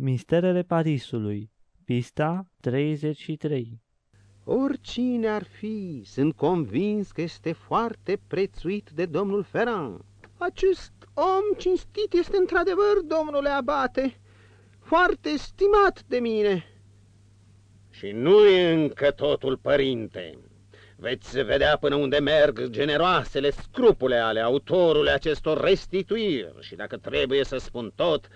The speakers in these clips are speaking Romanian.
Misterele Parisului, pista 33 Oricine ar fi, sunt convins că este foarte prețuit de domnul Ferrand. Acest om cinstit este într-adevăr, domnule abate, foarte stimat de mine. Și nu e încă totul, părinte. Veți vedea până unde merg generoasele scrupule ale autorului acestor restituiri și dacă trebuie să spun tot,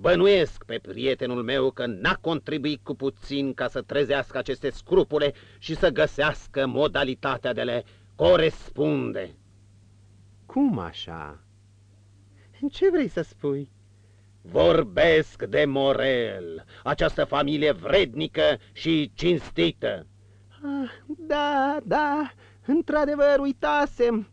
Bănuiesc pe prietenul meu că n-a contribuit cu puțin ca să trezească aceste scrupule și să găsească modalitatea de le corespunde. Cum așa? Ce vrei să spui? Vorbesc de Morel, această familie vrednică și cinstită. Ah, da, da, într-adevăr uitasem.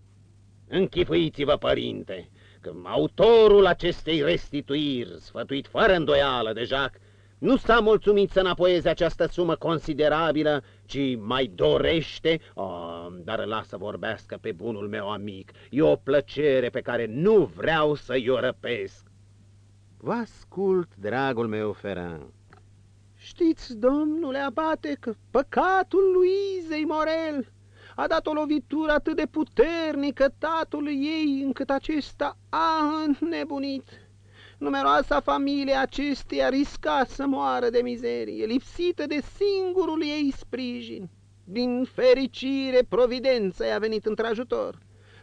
Închipuiți-vă, părinte, că autorul acestei restituiri, sfătuit fără îndoială de Jacques, nu s-a mulțumit să înapoieze această sumă considerabilă, ci mai dorește, oh, dar lasă vorbească pe bunul meu amic, e o plăcere pe care nu vreau să-i o răpesc. Vă ascult, dragul meu Ferran. Știți, domnule abate, că păcatul lui Izei Morel a dat o lovitură atât de puternică tatălui ei, încât acesta a înnebunit. Numeroasa familie acesteia risca să moară de mizerie, lipsită de singurul ei sprijin. Din fericire, providența i-a venit într-ajutor.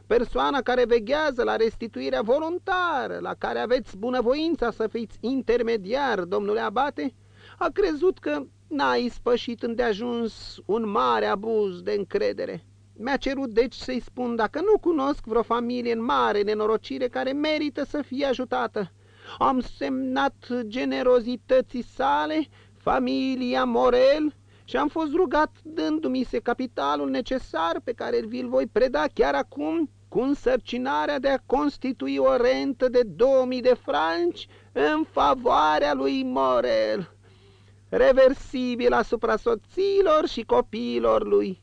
Persoana care veghează la restituirea voluntară, la care aveți bunăvoința să fiți intermediar, domnule Abate, a crezut că n-a ispășit îndeajuns un mare abuz de încredere. Mi-a cerut deci să-i spun dacă nu cunosc vreo familie în mare nenorocire care merită să fie ajutată. Am semnat generozității sale, familia Morel, și am fost rugat dându-mi se capitalul necesar pe care vi-l voi preda chiar acum cu însărcinarea de a constitui o rentă de 2000 de franci în favoarea lui Morel reversibil asupra soțiilor și copiilor lui.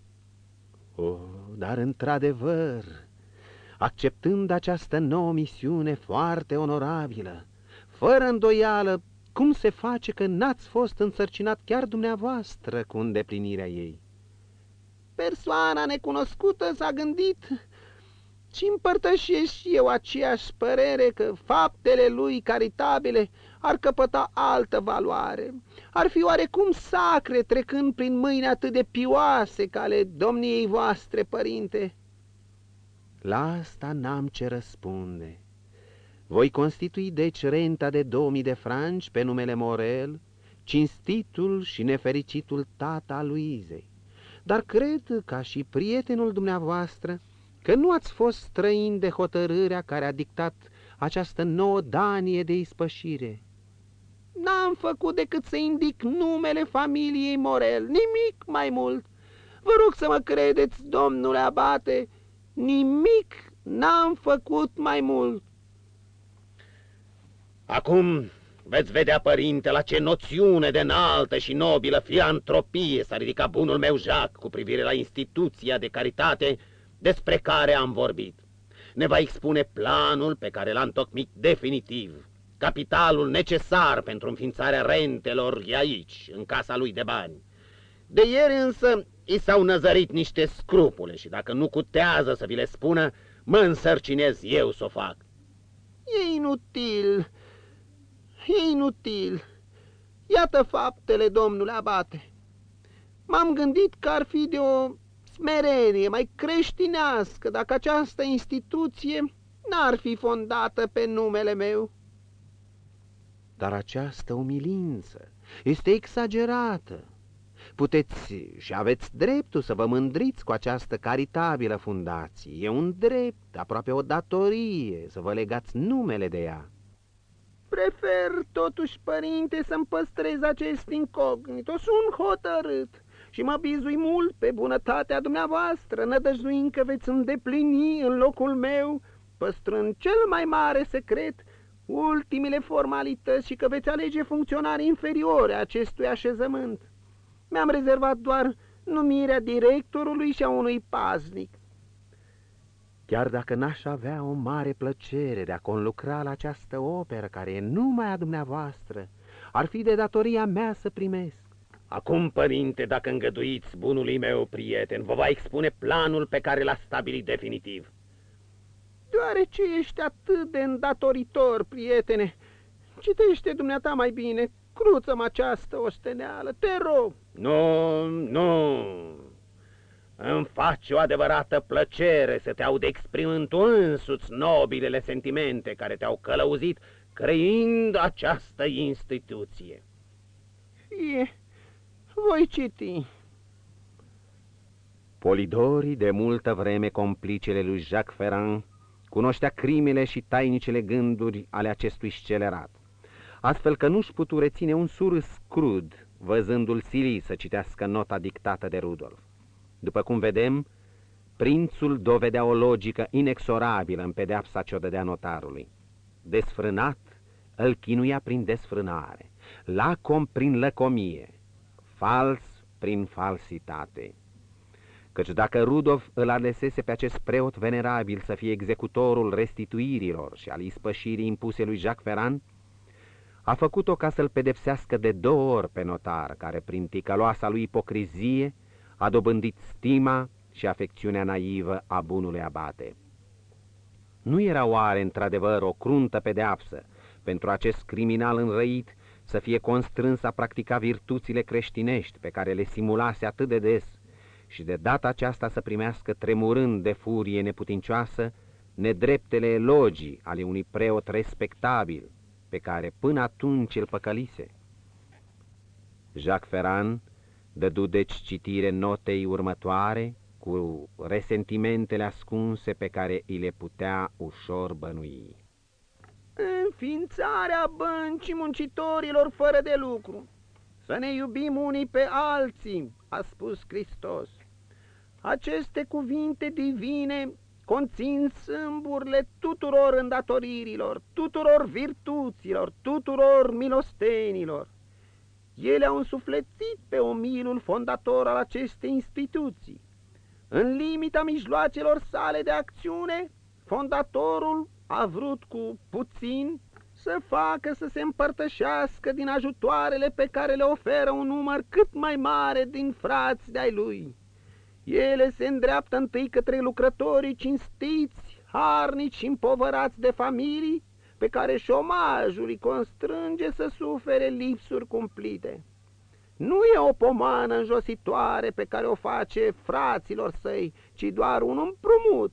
Oh, dar într-adevăr, acceptând această nouă misiune foarte onorabilă, fără îndoială, cum se face că n-ați fost însărcinat chiar dumneavoastră cu îndeplinirea ei? Persoana necunoscută s-a gândit și împărtășesc și eu aceeași părere că faptele lui caritabile ar căpăta altă valoare. Ar fi oarecum sacre trecând prin mâini atât de pioase ca ale domniei voastre, părinte. La asta n-am ce răspunde. Voi constitui deci renta de 2000 de franci pe numele Morel, cinstitul și nefericitul tata Luizei. Dar cred, ca și prietenul dumneavoastră, că nu ați fost străin de hotărârea care a dictat această nouă danie de ispășire. N-am făcut decât să indic numele familiei Morel, nimic mai mult. Vă rog să mă credeți, domnule abate, nimic n-am făcut mai mult. Acum veți vedea, părinte, la ce noțiune de înaltă și nobilă fiantropie s-a ridicat bunul meu Jacques cu privire la instituția de caritate despre care am vorbit. Ne va expune planul pe care l-a întocmit definitiv. Capitalul necesar pentru înființarea rentelor e aici, în casa lui de bani. De ieri însă i s-au năzărit niște scrupule și dacă nu cutează să vi le spună, mă însărcinez eu să o fac. E inutil, e inutil. Iată faptele, domnule abate. M-am gândit că ar fi de o smerenie mai creștinească dacă această instituție n-ar fi fondată pe numele meu. Dar această umilință este exagerată. Puteți și aveți dreptul să vă mândriți cu această caritabilă fundație. E un drept, aproape o datorie, să vă legați numele de ea. Prefer totuși, părinte, să-mi păstrez acest incognito. Sunt hotărât și mă bizui mult pe bunătatea dumneavoastră, nădăjduind că veți îndeplini în locul meu, păstrând cel mai mare secret, ultimile formalități și că veți alege funcționari inferiore acestui așezământ. Mi-am rezervat doar numirea directorului și a unui paznic. Chiar dacă n-aș avea o mare plăcere de a conlucra la această operă care e numai a dumneavoastră, Ar fi de datoria mea să primesc. Acum, părinte, dacă îngăduiți bunului meu prieten, vă va expune planul pe care l-a stabilit definitiv. Deoarece ești atât de îndatoritor, prietene, citește dumneata mai bine, cruță-mă această osteneală, te rog. Nu, nu, îmi face o adevărată plăcere să te aud exprimând tu însuți nobilele sentimente care te-au călăuzit creind această instituție. E, voi citi. Polidori, de multă vreme complicele lui Jacques Ferrand, cunoștea crimele și tainicele gânduri ale acestui scelerat, astfel că nu-și putu reține un surâs crud, văzându-l silii să citească nota dictată de Rudolf. După cum vedem, prințul dovedea o logică inexorabilă în pedeapsa ce o dădea notarului. Desfrânat, îl chinuia prin desfrânare, lacom prin lăcomie, fals prin falsitate. Căci dacă Rudolf îl alesese pe acest preot venerabil să fie executorul restituirilor și al ispășirii impuse lui Jacques Ferrand, a făcut-o ca să-l pedepsească de două ori pe notar, care prin ticăloasa lui ipocrizie a dobândit stima și afecțiunea naivă a bunului abate. Nu era oare într-adevăr o cruntă pedeapsă pentru acest criminal înrăit să fie constrâns a practica virtuțile creștinești pe care le simulase atât de des și de data aceasta să primească tremurând de furie neputincioasă nedreptele elogii ale unui preot respectabil pe care până atunci îl păcălise. Jacques Ferrand dădu deci citire notei următoare cu resentimentele ascunse pe care îi le putea ușor bănui. Înființarea băncii muncitorilor fără de lucru. Să ne iubim unii pe alții, a spus Hristos. Aceste cuvinte divine conțin sâmburile tuturor îndatoririlor, tuturor virtuților, tuturor milostenilor. Ele au însuflețit pe omilul fondator al acestei instituții. În limita mijloacelor sale de acțiune, fondatorul a vrut cu puțin să facă să se împărtășească din ajutoarele pe care le oferă un număr cât mai mare din frați de-ai lui. Ele se îndreaptă întâi către lucrătorii cinstiți, harnici și împovărați de familii, pe care șomajul îi constrânge să sufere lipsuri cumplite. Nu e o pomană înjositoare pe care o face fraților săi, ci doar un împrumut.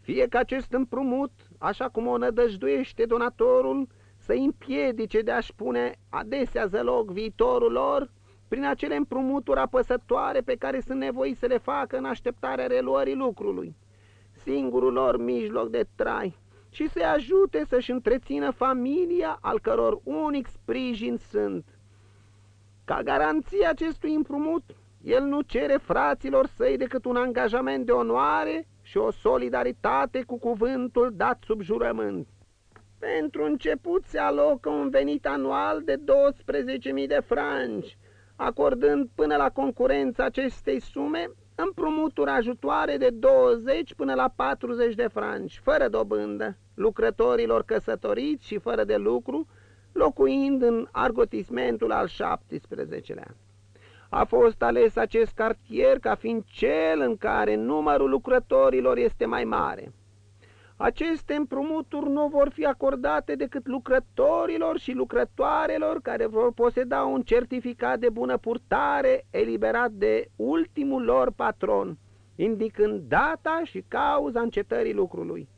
Fie că acest împrumut, așa cum o nădăjduiește donatorul, să împiedice de a-și pune adesea zăloc viitorul lor, prin acele împrumuturi apăsătoare pe care sunt nevoi să le facă în așteptarea reluării lucrului, singurul lor mijloc de trai, și să-i ajute să-și întrețină familia al căror unic sprijin sunt. Ca garanție acestui împrumut, el nu cere fraților săi decât un angajament de onoare și o solidaritate cu cuvântul dat sub jurământ. Pentru început se alocă un venit anual de 12.000 de franci, acordând până la concurența acestei sume împrumuturi ajutoare de 20 până la 40 de franci, fără dobândă, lucrătorilor căsătoriți și fără de lucru, locuind în argotismentul al 17-lea. A fost ales acest cartier ca fiind cel în care numărul lucrătorilor este mai mare. Aceste împrumuturi nu vor fi acordate decât lucrătorilor și lucrătoarelor care vor poseda un certificat de bună purtare eliberat de ultimul lor patron, indicând data și cauza încetării lucrului.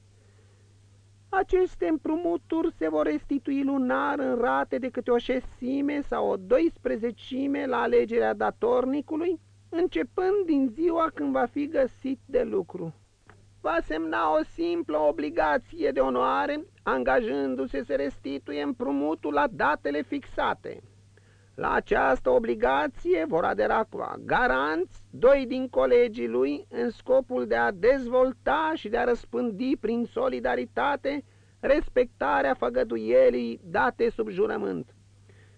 Aceste împrumuturi se vor restitui lunar în rate de câte o șesime sau o doisprezecime la alegerea datornicului, începând din ziua când va fi găsit de lucru va semna o simplă obligație de onoare, angajându-se să restituie împrumutul la datele fixate. La această obligație vor adera cu garanți doi din colegii lui în scopul de a dezvolta și de a răspândi prin solidaritate respectarea făgăduielii date sub jurământ.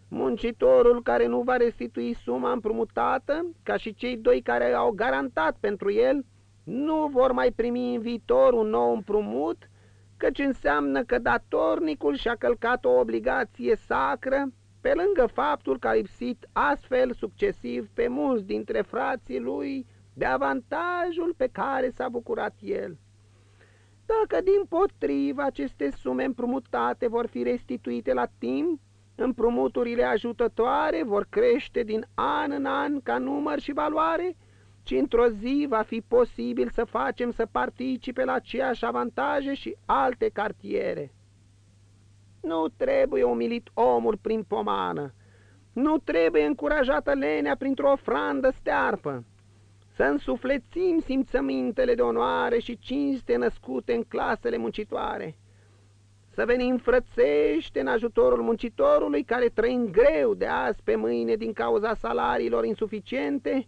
Muncitorul care nu va restitui suma împrumutată, ca și cei doi care au garantat pentru el, nu vor mai primi în viitor un nou împrumut, căci înseamnă că datornicul și-a călcat o obligație sacră pe lângă faptul că a lipsit astfel succesiv pe mulți dintre frații lui de avantajul pe care s-a bucurat el. Dacă din potrivă aceste sume împrumutate vor fi restituite la timp, împrumuturile ajutătoare vor crește din an în an ca număr și valoare, ci într-o zi va fi posibil să facem să participe la aceeași avantaje și alte cartiere. Nu trebuie umilit omul prin pomană, nu trebuie încurajată lenea printr-o ofrandă stearpă, să însuflețim simțămintele de onoare și cinste născute în clasele muncitoare, să venim frățește în ajutorul muncitorului care trăind greu de azi pe mâine din cauza salariilor insuficiente,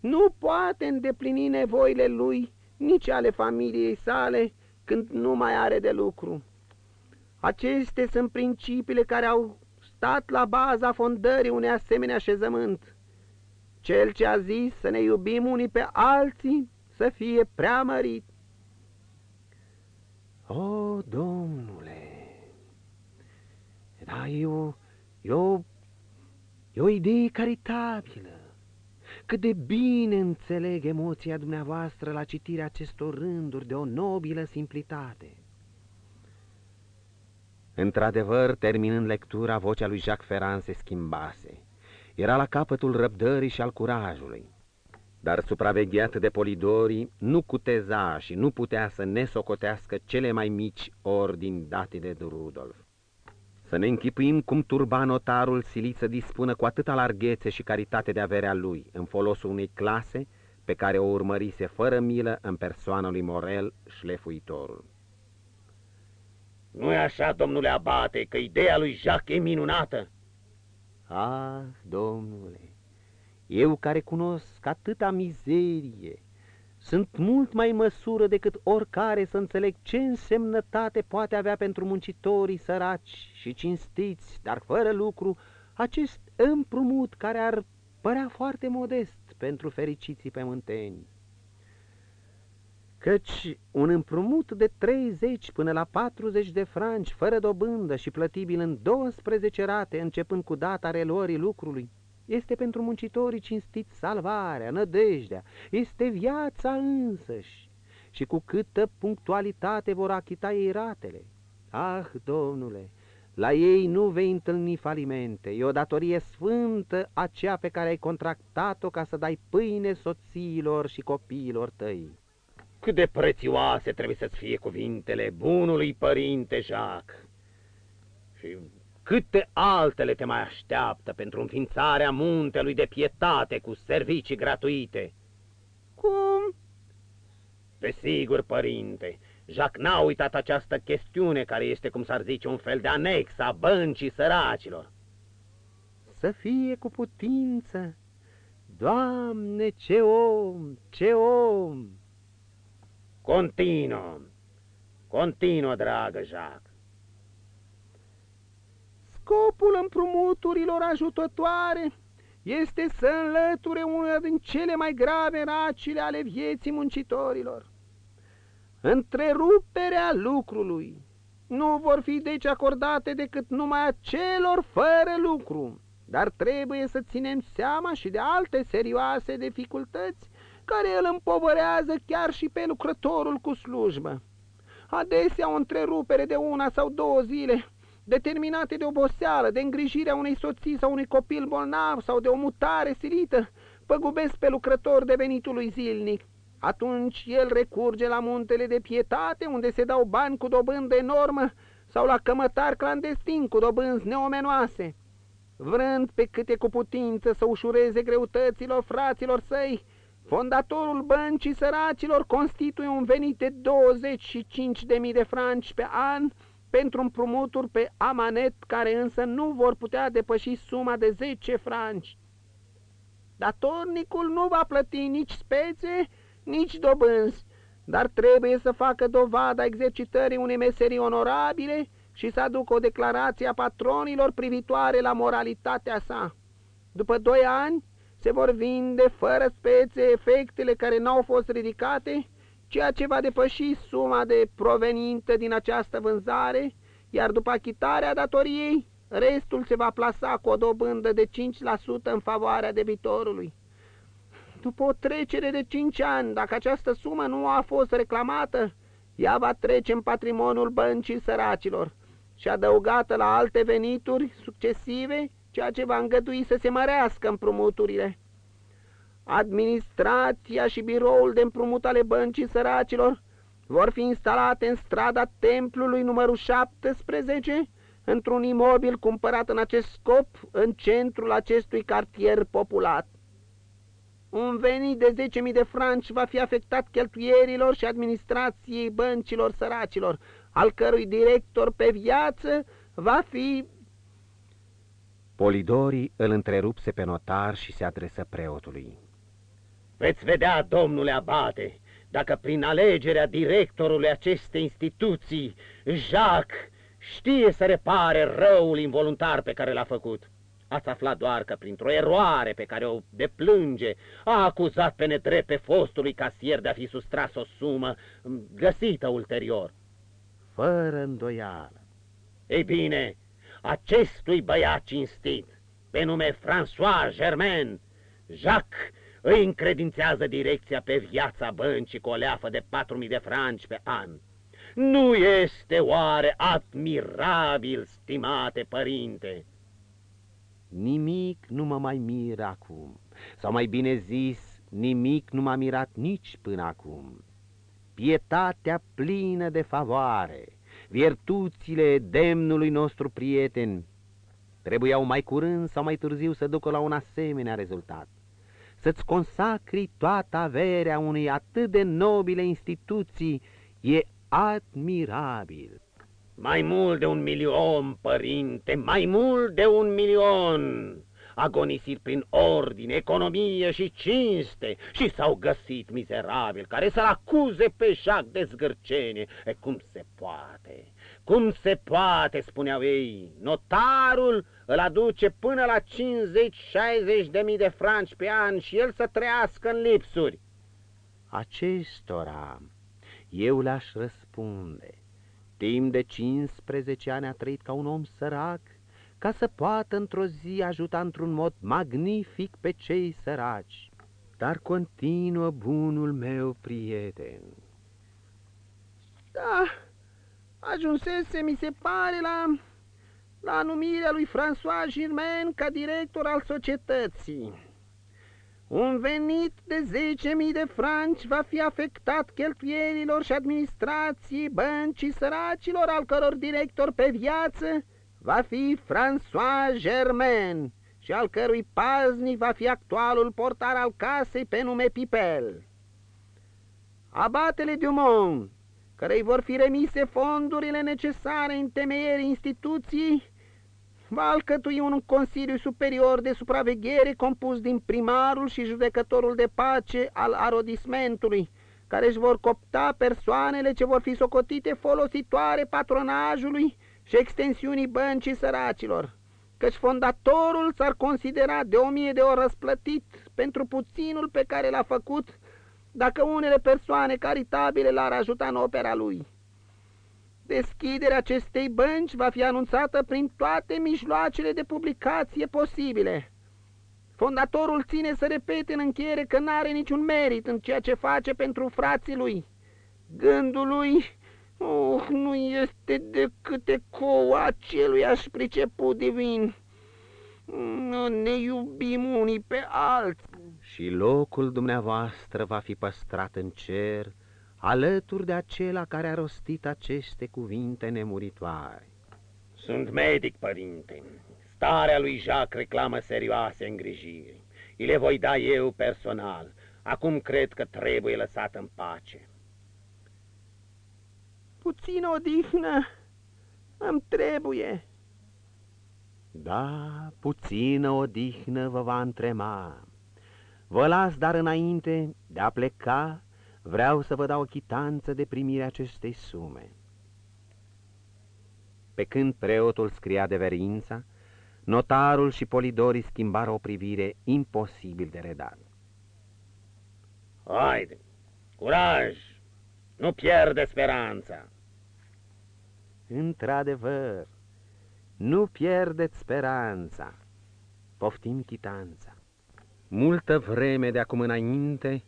nu poate îndeplini nevoile lui, nici ale familiei sale, când nu mai are de lucru. Acestea sunt principiile care au stat la baza fondării unei asemenea așezământ. Cel ce a zis să ne iubim unii pe alții să fie preamărit. O, Domnule, da, e o, e o, e o idee caritabilă. Cât de bine înțeleg emoția dumneavoastră la citirea acestor rânduri de o nobilă simplitate. Într-adevăr, terminând lectura, vocea lui Jacques Ferrand se schimbase. Era la capătul răbdării și al curajului. Dar supravegheat de Polidori, nu cuteza și nu putea să nesocotească cele mai mici ordini date de Rudolf. Să ne închipuim cum turba notarul silit să dispună cu atâta larghețe și caritate de averea lui, în folosul unei clase pe care o urmărise fără milă în persoana lui Morel, șlefuitorul. Nu-i așa, domnule Abate, că ideea lui Jacques e minunată? Ah, domnule, eu care cunosc atâta mizerie, sunt mult mai măsură decât oricare să înțeleg ce însemnătate poate avea pentru muncitorii săraci și cinstiți, dar fără lucru, acest împrumut care ar părea foarte modest pentru fericiții pe mânteni. Căci un împrumut de 30 până la 40 de franci, fără dobândă și plătibil în 12 rate, începând cu data reluării lucrului, este pentru muncitorii cinstiți salvarea, nădejdea, este viața însăși și cu câtă punctualitate vor achita ei ratele. Ah, domnule, la ei nu vei întâlni falimente, e o datorie sfântă aceea pe care ai contractat-o ca să dai pâine soțiilor și copiilor tăi. Cât de prețioase trebuie să-ți fie cuvintele bunului părinte Jacques. Și câte altele te mai așteaptă pentru înființarea muntelui de pietate cu servicii gratuite. Cum? Desigur, părinte, Jacques n-a uitat această chestiune care este, cum s-ar zice, un fel de anex a băncii săracilor. Să fie cu putință! Doamne, ce om, ce om! Continuă, continuă, dragă Jacques. Scopul împrumuturilor ajutătoare este să înlăture una din cele mai grave racile ale vieții muncitorilor. Întreruperea lucrului nu vor fi deci acordate decât numai acelor fără lucru, dar trebuie să ținem seama și de alte serioase dificultăți care îl împovărează chiar și pe lucrătorul cu slujbă. Adesea o întrerupere de una sau două zile determinate de oboseală, de îngrijirea unei soții sau unui copil bolnav sau de o mutare silită, păgubesc pe lucrător devenitului zilnic. Atunci el recurge la muntele de pietate, unde se dau bani cu dobândă enormă, sau la cămătar clandestin cu dobânzi neomenoase. Vrând pe câte cu putință să ușureze greutăților fraților săi, fondatorul băncii săracilor constituie un venit de 25.000 de franci pe an, pentru împrumuturi pe amanet care însă nu vor putea depăși suma de 10 franci. Datornicul nu va plăti nici spețe, nici dobânzi, dar trebuie să facă dovada exercitării unei meserii onorabile și să aducă o declarație a patronilor privitoare la moralitatea sa. După doi ani se vor vinde fără spețe efectele care n-au fost ridicate ceea ce va depăși suma de provenită din această vânzare, iar după achitarea datoriei restul se va plasa cu o dobândă de 5% în favoarea debitorului. După o trecere de 5 ani, dacă această sumă nu a fost reclamată, ea va trece în patrimoniul băncii săracilor și adăugată la alte venituri succesive, ceea ce va îngădui să se mărească împrumuturile. Administrația și biroul de împrumut ale băncii săracilor vor fi instalate în strada templului numărul 17, într-un imobil cumpărat în acest scop în centrul acestui cartier populat. Un venit de 10.000 de franci va fi afectat cheltuierilor și administrației băncilor săracilor, al cărui director pe viață va fi... Polidorii îl întrerupse pe notar și se adresă preotului. Veți vedea, domnule abate, dacă prin alegerea directorului acestei instituții, Jacques știe să repare răul involuntar pe care l-a făcut. Ați aflat doar că printr-o eroare pe care o deplânge a acuzat pe nedrept pe fostului casier de a fi sustras o sumă găsită ulterior. Fără îndoială. Ei bine, acestui băiat cinstit, pe nume François Germain, Jacques îi încredințează direcția pe viața băncii cu o leafă de 4.000 de franci pe an. Nu este oare admirabil, stimate părinte? Nimic nu mă mai miră acum, sau mai bine zis, nimic nu m-a mirat nici până acum. Pietatea plină de favoare, virtuțile demnului nostru prieten, trebuiau mai curând sau mai târziu să ducă la un asemenea rezultat să-ți consacri toată averea unei atât de nobile instituții, e admirabil. Mai mult de un milion, părinte, mai mult de un milion! Agonisit prin ordine, economie și cinste și s-au găsit mizerabil care să-l acuze pe Jacques de zgârcenie. E cum se poate? Cum se poate, spuneau ei, notarul îl aduce până la 50-60 de mii de franci pe an și el să trăiască în lipsuri. Acestora eu le-aș răspunde. Timp de 15 ani a trăit ca un om sărac, ca să poată într-o zi ajuta într-un mod magnific pe cei săraci. Dar continuă bunul meu prieten. Da, ajunsese, mi se pare, la, la numirea lui François Germain ca director al societății. Un venit de 10.000 de franci va fi afectat cheltuielilor și administrației băncii săracilor, al căror director pe viață va fi François Germain și al cărui paznic va fi actualul portar al casei pe nume Pipel. Abatele Dumont, cărei vor fi remise fondurile necesare în temeierii instituției, va alcătui un Consiliu Superior de Supraveghere compus din primarul și judecătorul de pace al arodismentului, care își vor copta persoanele ce vor fi socotite folositoare patronajului și extensiunii băncii săracilor, căci fondatorul s-ar considera de o mie de ori răsplătit pentru puținul pe care l-a făcut, dacă unele persoane caritabile l-ar ajuta în opera lui. Deschiderea acestei bănci va fi anunțată prin toate mijloacele de publicație posibile. Fondatorul ține să repete în încheiere că n-are niciun merit în ceea ce face pentru frații lui. Gândul lui oh, nu este decât ecou aș priceput divin. Ne iubim unii pe alții. Și locul dumneavoastră va fi păstrat în cer, alături de acela care a rostit aceste cuvinte nemuritoare. Sunt medic, părinte. Starea lui Jacques reclamă serioase îngrijiri. Îi le voi da eu personal. Acum cred că trebuie lăsat în pace. Puțină odihnă îmi trebuie. Da, puțină odihnă vă va întrema. Vă las, dar înainte de a pleca, vreau să vă dau o chitanță de primire acestei sume. Pe când preotul scria de verința, notarul și polidorii schimbară o privire imposibil de redat. Haide, curaj, nu pierde speranța. Într-adevăr, nu pierdeți speranța, poftim chitanța. Multă vreme de acum înainte,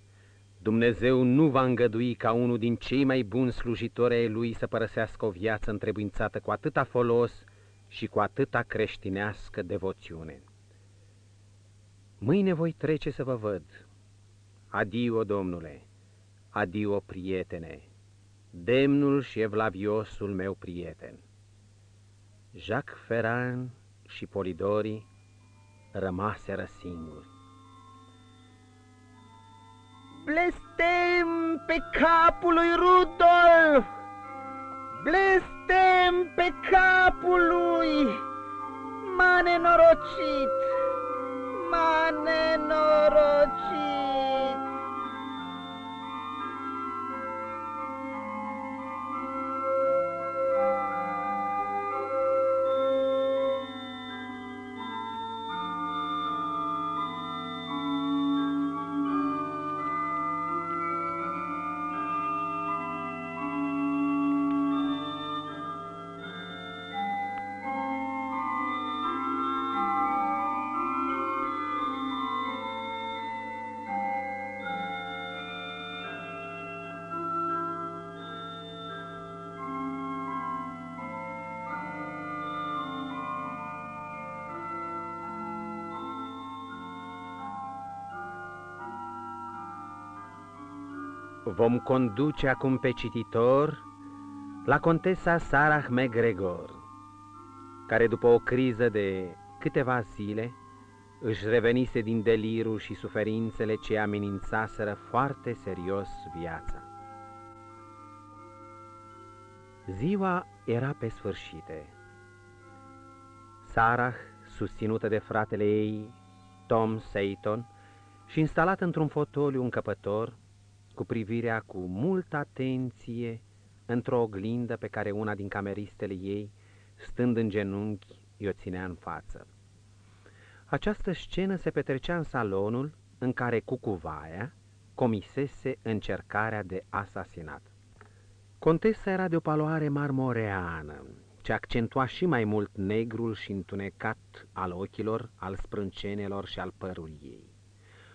Dumnezeu nu va îngădui ca unul din cei mai buni slujitori ai Lui să părăsească o viață întrebuințată cu atâta folos și cu atâta creștinească devoțiune. Mâine voi trece să vă văd. Adio, Domnule, adio, prietene, demnul și evlaviosul meu prieten. Jacques Ferran și Polidori rămaseră singuri. Blestem pe capul lui Rudolf! Blestem pe capul lui! M-a nenorocit! M-a nenorocit! Vom conduce acum pe cititor la contesa Sarah McGregor, care după o criză de câteva zile își revenise din delirul și suferințele ce amenințaseră foarte serios viața. Ziua era pe sfârșite. Sarah, susținută de fratele ei, Tom Seyton, și instalat într-un fotoliu încăpător, cu privirea cu multă atenție într-o oglindă pe care una din cameristele ei, stând în genunchi, i-o ținea în față. Această scenă se petrecea în salonul în care Cucuvaia comisese încercarea de asasinat. Contesa era de o paloare marmoreană, ce accentua și mai mult negrul și întunecat al ochilor, al sprâncenelor și al părului ei.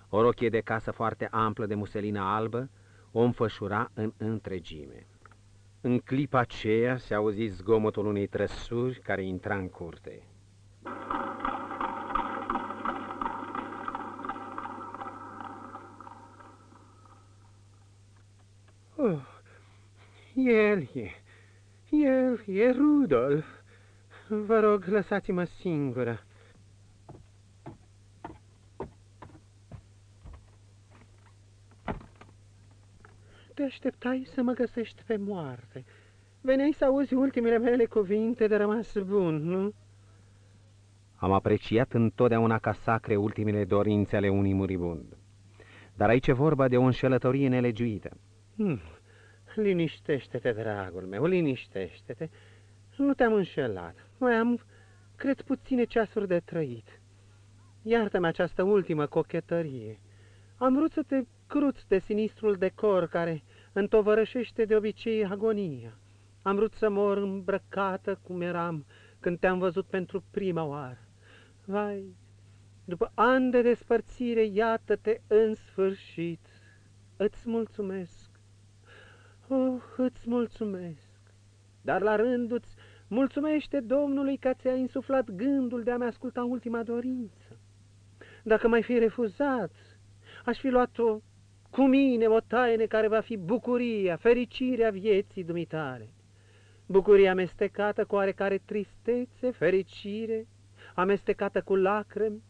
O rochie de casă foarte amplă de muselină albă o înfășura în întregime. În clipa aceea se auzi zgomotul unei trăsuri care intra în curte. Oh, el e, el e Rudolf. Vă rog, lăsați-mă singură. Te așteptai să mă găsești pe moarte. Veneai să auzi ultimele mele cuvinte de rămas bun, nu? Am apreciat întotdeauna ca sacre ultimele dorințe ale unui muribund. Dar aici e vorba de o înșelătorie nelegiuită. Hmm. Liniștește-te, dragul meu, liniștește-te. Nu te-am înșelat. Mai am, cred, puține ceasuri de trăit. Iartă-mi această ultimă cochetărie. Am vrut să te cruț de sinistrul decor care întovărășește de obicei agonia. Am vrut să mor îmbrăcată cum eram când te-am văzut pentru prima oară. Vai, după ani de despărțire, iată-te în sfârșit. Îți mulțumesc. Oh, îți mulțumesc. Dar la rânduți, mulțumește Domnului că ți-a insuflat gândul de a-mi asculta ultima dorință. Dacă mai fi refuzat, aș fi luat-o cu mine o taine care va fi bucuria, fericirea vieții dumitale. Bucuria amestecată cu oarecare tristețe, fericire, amestecată cu lacrimi,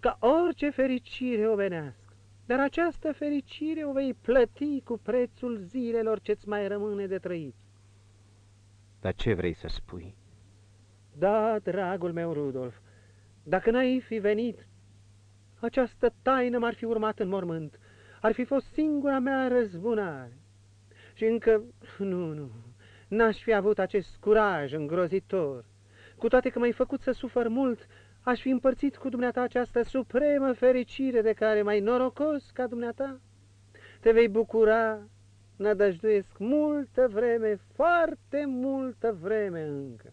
ca orice fericire ovenească. Dar această fericire o vei plăti cu prețul zilelor ce-ți mai rămâne de trăit. Dar ce vrei să spui? Da, dragul meu, Rudolf, dacă n-ai fi venit, această taină m-ar fi urmat în mormânt, ar fi fost singura mea răzbunare. Și încă, nu, nu, n-aș fi avut acest curaj îngrozitor. Cu toate că m-ai făcut să sufăr mult, aș fi împărțit cu dumneata această supremă fericire de care mai norocos ca dumneata. Te vei bucura, nădăjduiesc, multă vreme, foarte multă vreme încă.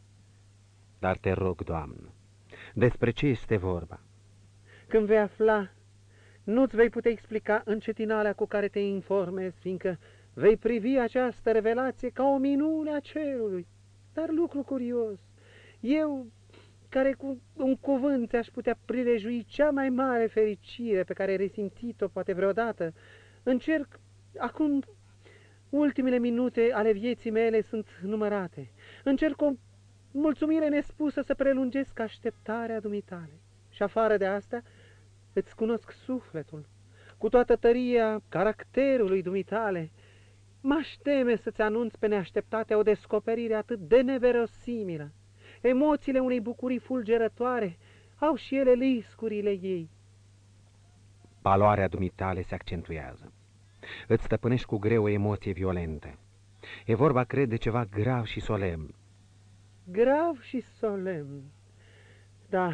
Dar te rog, Doamnă, despre ce este vorba? Când vei afla, nu-ți vei putea explica încetinarea cu care te informezi, fiindcă vei privi această revelație ca o minune a cerului. Dar lucru curios, eu, care cu un cuvânt ți-aș putea prilejui cea mai mare fericire pe care ai resimțit-o poate vreodată, încerc acum ultimele minute ale vieții mele sunt numărate. Încerc o mulțumire nespusă să prelungesc așteptarea dumitale. Și afară de asta, îți cunosc sufletul, cu toată tăria caracterului dumitale. M-aș teme să-ți anunț pe neașteptate o descoperire atât de neverosimilă. Emoțiile unei bucurii fulgerătoare au și ele liscurile ei. Paloarea dumitale se accentuează. Îți stăpânești cu greu o emoție violentă. E vorba, cred, de ceva grav și solemn. Grav și solemn. Da,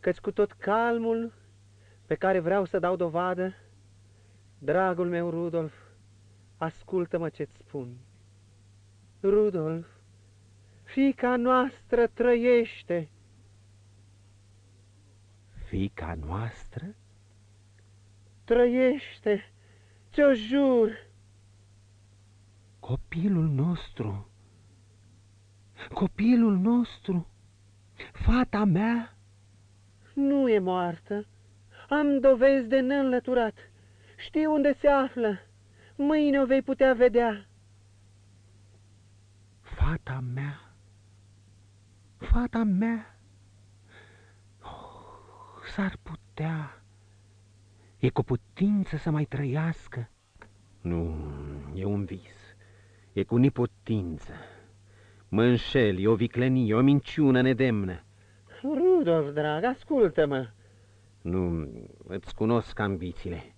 căci cu tot calmul pe care vreau să dau dovadă, dragul meu Rudolf, ascultă-mă ce-ți spun. Rudolf, fica noastră trăiește. Fica noastră? Trăiește, ți-o jur. Copilul nostru, copilul nostru, fata mea? Nu e moartă. Am dovezi de neînlăturat. Știu unde se află. Mâine o vei putea vedea. Fata mea, fata mea, oh, s-ar putea, e cu putință să mai trăiască. Nu, e un vis, e cu nipotință. Mă înșel, e o viclenie, o minciună nedemnă. Rudolf, drag, ascultă-mă. Nu, îți cunosc ambițiile.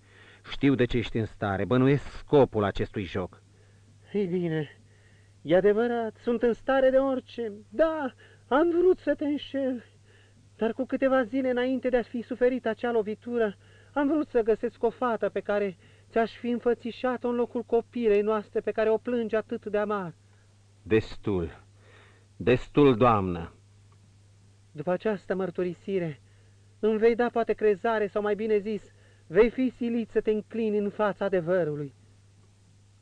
Știu de ce ești în stare, bănuiesc scopul acestui joc. Ei bine, e adevărat, sunt în stare de orice. Da, am vrut să te înșel, dar cu câteva zile înainte de a fi suferit acea lovitură, am vrut să găsesc o fată pe care ți-aș fi înfățișat-o în locul copilei noastre pe care o plânge atât de amar. Destul, destul, doamnă. După această mărturisire, îmi vei da poate crezare, sau mai bine zis, vei fi silit să te înclini în fața adevărului.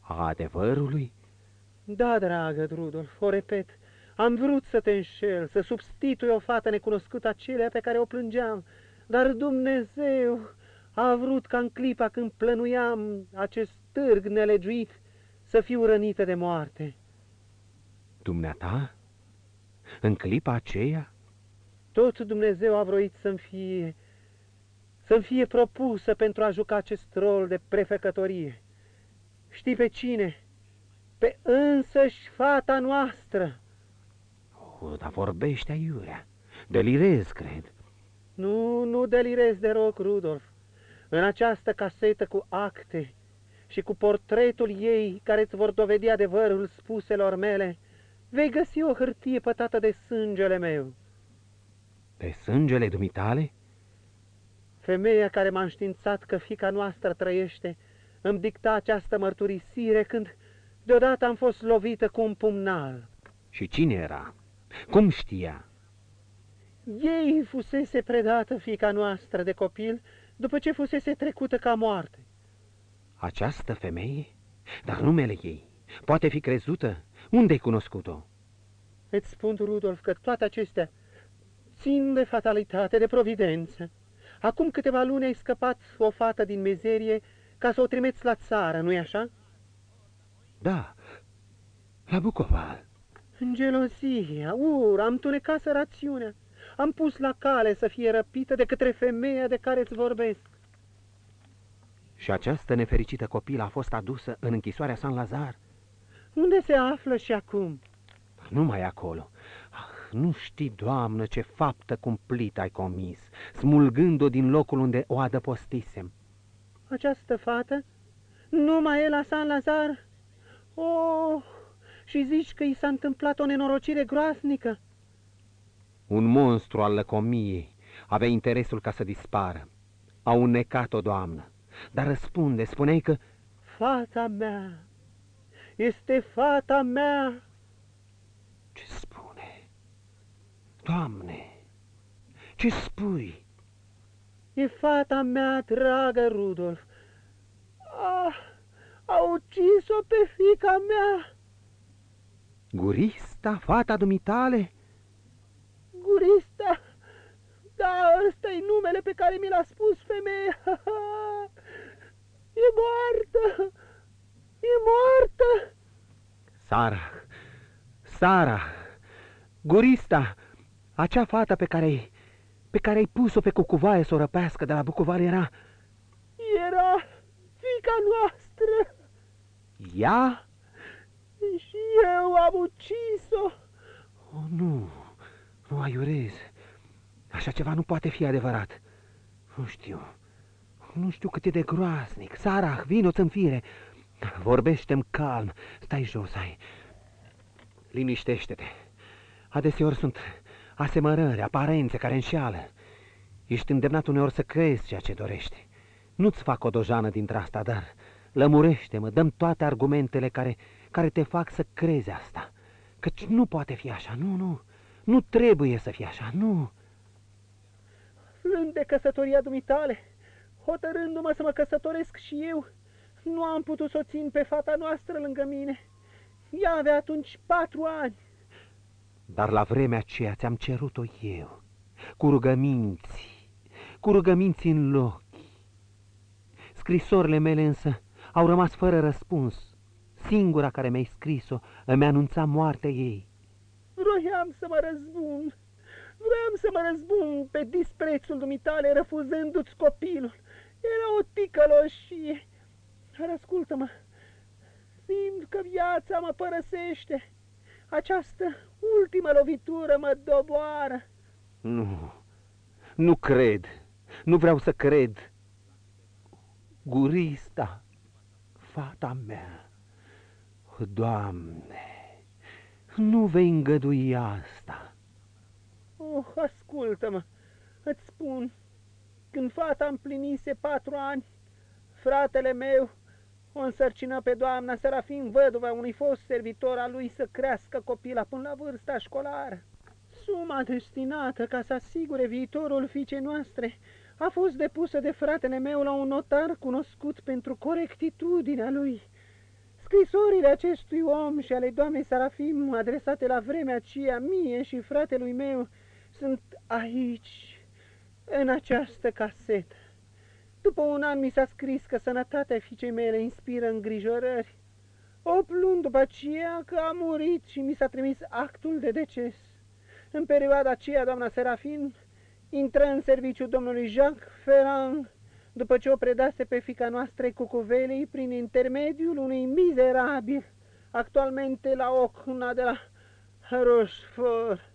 A adevărului? Da, dragă Rudolf, o repet, am vrut să te înșel, să substitui o fată necunoscută acelea pe care o plângeam, dar Dumnezeu a vrut ca în clipa când plănuiam acest târg nelegiuit să fiu rănită de moarte. Dumneata? În clipa aceea? Tot Dumnezeu a vroit să-mi fie, să fie propusă pentru a juca acest rol de prefecătorie. Știi pe cine? Pe însăși fata noastră. O, dar vorbește aiurea. Delirez, cred. Nu, nu delirez de rog, Rudolf. În această casetă cu acte și cu portretul ei care îți vor dovedi adevărul spuselor mele, vei găsi o hârtie pătată de sângele meu. De sângele dumitale? Femeia care m-a înștiințat că fica noastră trăiește îmi dicta această mărturisire când deodată am fost lovită cu un pumnal. Și cine era? Cum știa? Ei fusese predată fica noastră de copil după ce fusese trecută ca moarte. Această femeie? Dar numele ei poate fi crezută? Unde ai cunoscut-o? Îți spun, Rudolf, că toate acestea țin de fatalitate, de providență. Acum câteva luni ai scăpat o fată din mizerie ca să o trimeți la țară, nu-i așa? Da, la Bucova. În gelozia, ura, am tunecat sărațiunea. Am pus la cale să fie răpită de către femeia de care îți vorbesc. Și această nefericită copilă a fost adusă în închisoarea San Lazar? Unde se află și acum? Nu mai acolo. Ah, nu știi, doamnă, ce faptă cumplită ai comis, smulgând-o din locul unde o adăpostisem. Această fată nu mai e la San Lazar? Oh, și zici că i s-a întâmplat o nenorocire groaznică? Un monstru al lăcomiei avea interesul ca să dispară. A unecat-o, doamnă, dar răspunde, spuneai că... Fata mea, este fata mea. Ce spune? Doamne, ce spui? E fata mea, dragă Rudolf. Ah, a ucis-o pe fica mea. Gurista, fata dumitale? Gurista, da, ăsta e numele pe care mi l-a spus femeia. E moartă, e moartă. Sara, Sara, Gurista, acea fată pe care ai, pe care ai pus-o pe cucuvaie să o răpească de la Bucuvar era... Era fica noastră. Ea? Și eu am ucis-o. Oh, nu, nu aiurez. Așa ceva nu poate fi adevărat. Nu știu, nu știu cât e de groaznic. Sara, vino-ți în fire. Vorbește-mi calm. Stai jos, ai. Liniștește-te. Adeseori sunt asemărări, aparențe care înșeală. Ești îndemnat uneori să crezi ceea ce dorești. Nu-ți fac o dojană dintre asta, dar lămurește-mă, dăm toate argumentele care, care te fac să crezi asta. Căci nu poate fi așa, nu, nu. Nu trebuie să fie așa, nu. Aflând de căsătoria dumitale, hotărându-mă să mă căsătoresc și eu, nu am putut să o țin pe fata noastră lângă mine. Ea avea atunci patru ani. Dar la vremea aceea ți-am cerut-o eu, cu rugăminți, cu rugăminți în loc. Scrisorile mele însă au rămas fără răspuns. Singura care mi-ai scris-o îmi anunța moartea ei. Vroiam să mă răzbun, vroiam să mă răzbun pe disprețul dumitale, refuzându-ți copilul. Era o ticăloșie. Dar ascultă-mă, simt că viața mă părăsește. Această ultimă lovitură mă doboară. Nu, nu cred, nu vreau să cred. Gurista, fata mea, Doamne, nu vei îngădui asta. Oh, ascultă-mă, îți spun, când fata împlinise patru ani, fratele meu o însărcină pe doamna Serafin, văduva unui fost servitor al lui să crească copila până la vârsta școlară. Suma destinată ca să asigure viitorul fiicei noastre a fost depusă de fratele meu la un notar cunoscut pentru corectitudinea lui. Scrisorile acestui om și ale doamnei Sarafim, adresate la vremea aceea mie și fratelui meu, sunt aici, în această casetă. După un an mi s-a scris că sănătatea fiicei mele inspiră îngrijorări. O luni după aceea că a murit și mi s-a trimis actul de deces. În perioada aceea, doamna Serafin intră în serviciu domnului Jacques Ferrand, după ce o predase pe fica noastră Cucuvelei prin intermediul unui mizerabil, actualmente la ocna de la Rochefort.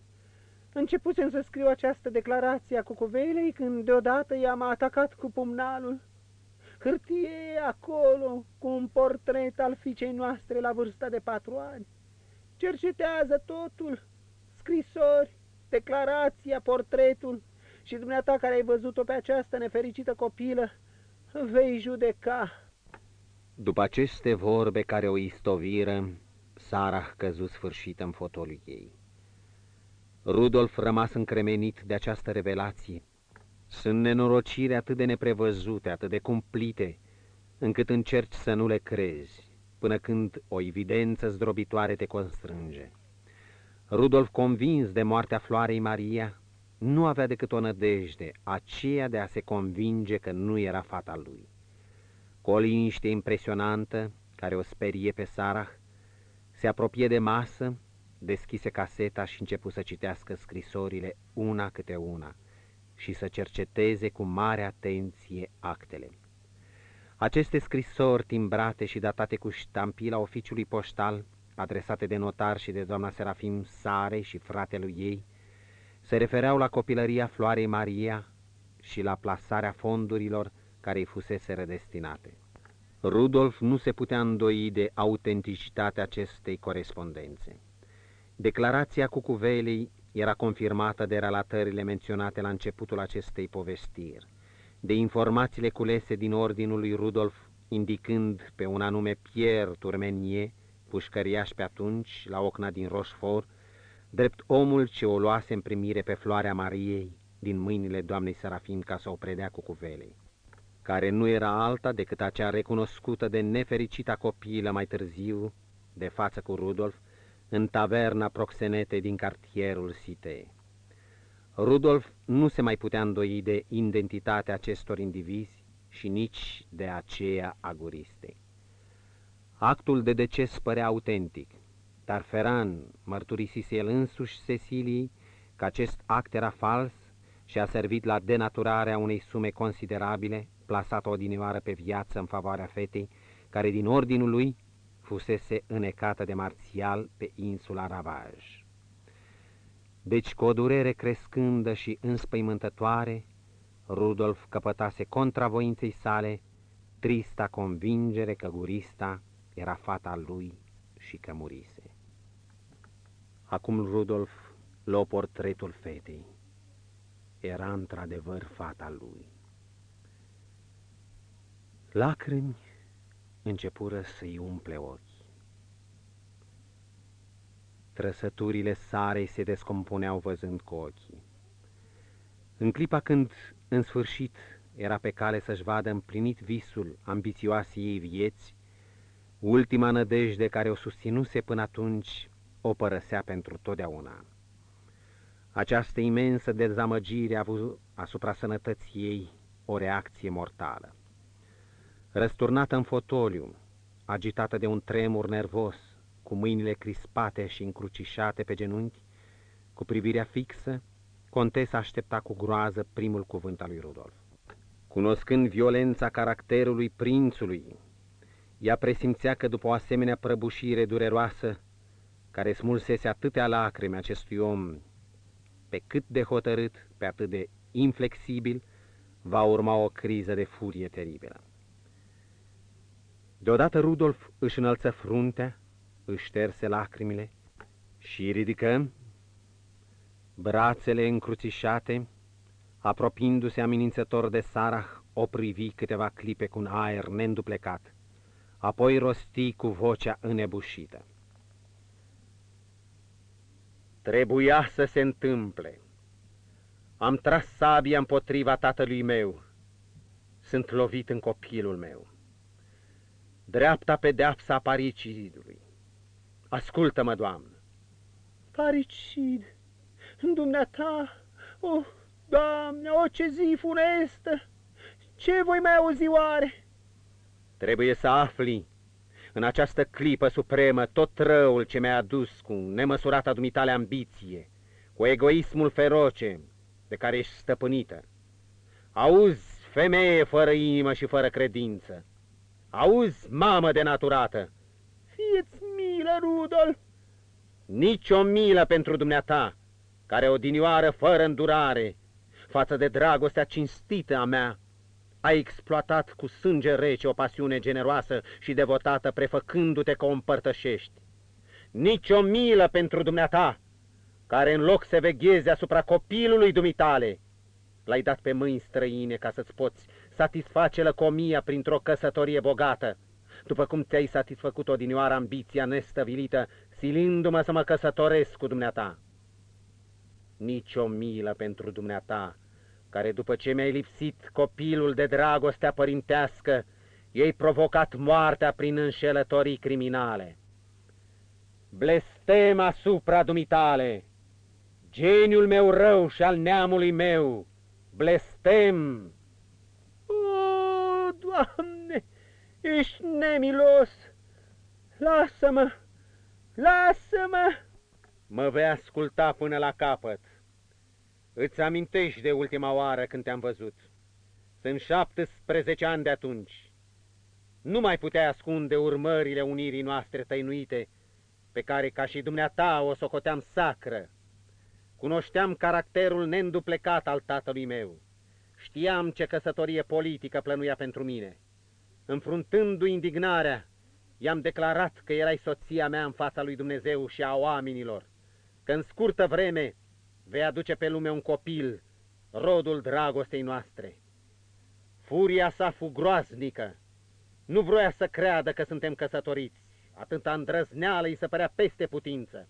Începusem să scriu această declarație a Cucuvelei când deodată i-am atacat cu pumnalul. Hârtie acolo cu un portret al fiicei noastre la vârsta de patru ani. Cercetează totul, scrisori, declarația, portretul și dumneata care ai văzut-o pe această nefericită copilă, vei judeca. După aceste vorbe care o istoviră, Sara căzu sfârșită în fotoliul ei. Rudolf rămas încremenit de această revelație. Sunt nenorociri atât de neprevăzute, atât de cumplite, încât încerci să nu le crezi, până când o evidență zdrobitoare te constrânge. Rudolf, convins de moartea Floarei Maria, nu avea decât o nădejde, aceea de a se convinge că nu era fata lui. Cu o liniște impresionantă, care o sperie pe Sarah, se apropie de masă deschise caseta și începu să citească scrisorile una câte una și să cerceteze cu mare atenție actele. Aceste scrisori timbrate și datate cu ștampila oficiului poștal, adresate de notar și de doamna Serafim Sare și fratelui ei, se refereau la copilăria Floarei Maria și la plasarea fondurilor care îi fusese redestinate. Rudolf nu se putea îndoi de autenticitatea acestei corespondențe. Declarația Cucuvelei era confirmată de relatările menționate la începutul acestei povestiri, de informațiile culese din ordinul lui Rudolf, indicând pe un anume Pierre Turmenier, pușcăriaș pe atunci, la ocna din Rochefort, drept omul ce o luase în primire pe floarea Mariei din mâinile doamnei Serafim ca să o predea cu cuvelei, care nu era alta decât acea recunoscută de nefericita copiilă mai târziu, de față cu Rudolf, în taverna proxenete din cartierul Sitei. Rudolf nu se mai putea îndoi de identitatea acestor indivizi și nici de aceea a guristei. Actul de deces părea autentic, dar Ferran mărturisise el însuși Cecilii că acest act era fals și a servit la denaturarea unei sume considerabile, plasată odinioară pe viață în favoarea fetei, care din ordinul lui fusese înecată de marțial pe insula Ravaj. Deci, cu o durere crescândă și înspăimântătoare, Rudolf căpătase contra voinței sale trista convingere că Gurista era fata lui și că murise. Acum Rudolf luă portretul fetei. Era într-adevăr fata lui. Lacrimi începură să-i umple ochii. Trăsăturile sarei se descompuneau văzând cu ochii. În clipa când, în sfârșit, era pe cale să-și vadă împlinit visul ambițioasei ei vieți, ultima nădejde care o susținuse până atunci o părăsea pentru totdeauna. Această imensă dezamăgire a avut asupra sănătății ei o reacție mortală. Răsturnată în fotoliu, agitată de un tremur nervos, cu mâinile crispate și încrucișate pe genunchi, cu privirea fixă, contesa aștepta cu groază primul cuvânt al lui Rudolf. Cunoscând violența caracterului prințului, ea presimțea că după o asemenea prăbușire dureroasă, care smulsese atâtea lacrimi acestui om, pe cât de hotărât, pe atât de inflexibil, va urma o criză de furie teribilă. Deodată Rudolf își înălță fruntea, își șterse lacrimile și ridică brațele încruțișate, apropiindu-se amenințător de Sarah, o privi câteva clipe cu un aer neînduplecat, apoi rosti cu vocea înebușită. Trebuia să se întâmple. Am tras sabia împotriva tatălui meu. Sunt lovit în copilul meu. Dreapta pedeapsa paricidului. Ascultă-mă, Doamnă. Paricid, dumneata, o, oh, Doamne, o, ce zi funestă! Ce voi mai auzi oare? Trebuie să afli în această clipă supremă tot răul ce mi-a adus cu nemăsurata dumitale ambiție, cu egoismul feroce de care ești stăpânită. Auzi, femeie fără inimă și fără credință, auzi, mamă de naturată, Fieți milă, Rudolf! Nici o milă pentru dumneata, care o dinioară fără îndurare, față de dragostea cinstită a mea, a exploatat cu sânge rece o pasiune generoasă și devotată, prefăcându-te că o împărtășești. Nici o milă pentru dumneata, care în loc să vegheze asupra copilului dumitale, l-ai dat pe mâini străine ca să-ți poți satisface lăcomia printr-o căsătorie bogată, după cum ți-ai satisfăcut odinioară ambiția nestăvilită, silindu-mă să mă căsătoresc cu dumneata. Nici o milă pentru dumneata, care după ce mi-ai lipsit copilul de dragostea părintească, ei provocat moartea prin înșelătorii criminale. Blestem asupra dumitale, geniul meu rău și al neamului meu, blestem! O, Doamne, ești nemilos! Lasă-mă! Lasă-mă! Mă vei asculta până la capăt. Îți amintești de ultima oară când te-am văzut. Sunt 17 ani de atunci. Nu mai puteai ascunde urmările unirii noastre tăinuite, pe care, ca și dumneata, o socoteam sacră. Cunoșteam caracterul neînduplecat al tatălui meu. Știam ce căsătorie politică plănuia pentru mine. Înfruntându-i indignarea, i-am declarat că erai soția mea în fața lui Dumnezeu și a oamenilor, că în scurtă vreme vei aduce pe lume un copil, rodul dragostei noastre. Furia sa fu groaznică. Nu vroia să creadă că suntem căsătoriți. Atâta îndrăzneală îi se părea peste putință.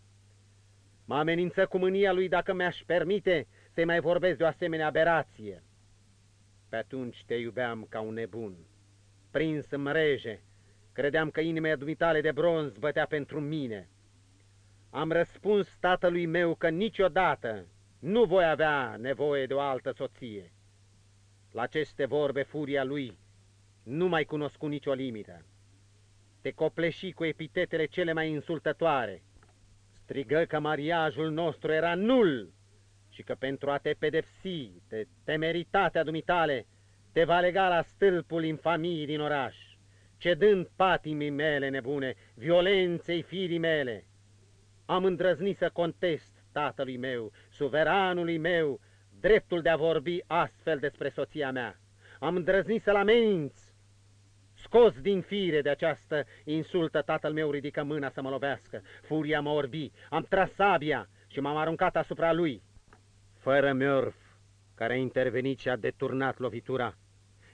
Mă amenință cu mânia lui dacă mi-aș permite să-i mai vorbesc de o asemenea aberație. Pe atunci te iubeam ca un nebun, prins în mreje, credeam că inima dumitale de bronz bătea pentru mine. Am răspuns tatălui meu că niciodată nu voi avea nevoie de o altă soție. La aceste vorbe furia lui nu mai cunoscu nicio limită. Te copleși cu epitetele cele mai insultătoare. Strigă că mariajul nostru era nul și că pentru a te pedepsi de temeritatea dumitale te va lega la stâlpul infamiei din oraș, cedând patimii mele nebune, violenței firii mele. Am îndrăznit să contest tatălui meu, suveranului meu, dreptul de a vorbi astfel despre soția mea. Am îndrăznit să-l ameninț. Scos din fire de această insultă, tatăl meu ridică mâna să mă lovească. Furia mă orbi, am tras sabia și m-am aruncat asupra lui. Fără Murph, care a intervenit și a deturnat lovitura.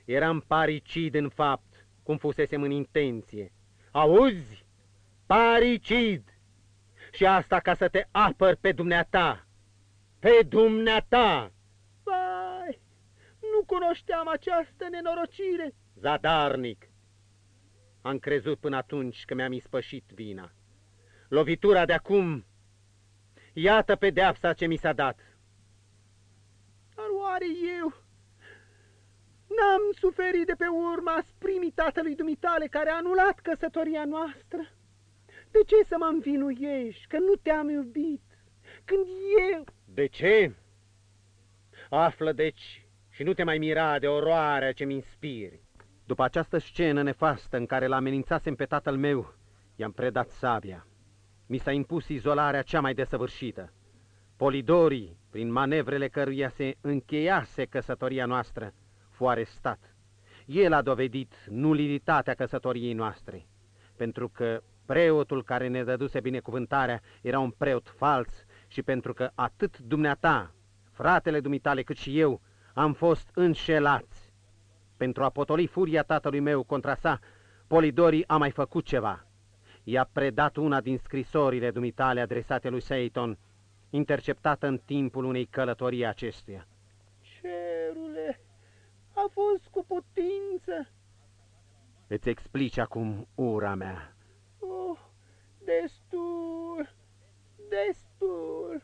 Eram paricid în fapt, cum fusesem în intenție. Auzi? Paricid! Și asta ca să te apăr pe dumneata. Pe dumneata! Vai, nu cunoșteam această nenorocire. Zadarnic! Am crezut până atunci că mi-am ispășit vina. Lovitura de acum, iată pedeapsa ce mi s-a dat. Dar oare eu n-am suferit de pe urma sprimii tatălui dumitale care a anulat căsătoria noastră? De ce să mă învinuiești că nu te-am iubit, când eu... De ce? Află, deci, și nu te mai mira de oroarea ce mi inspiri. După această scenă nefastă în care l-amenințasem pe tatăl meu, i-am predat sabia. Mi s-a impus izolarea cea mai desăvârșită. Polidorii, prin manevrele căruia se încheiase căsătoria noastră, fu arestat. El a dovedit nulilitatea căsătoriei noastre, pentru că preotul care ne dăduse binecuvântarea era un preot fals și pentru că atât dumneata, fratele dumitale, cât și eu am fost înșelați. Pentru a potoli furia tatălui meu contra sa, Polidori a mai făcut ceva. I-a predat una din scrisorile dumitale adresate lui Seiton, interceptată în timpul unei călătorii acestuia. Cerule, a fost cu putință. Îți explici acum ura mea. Oh, destul, destul.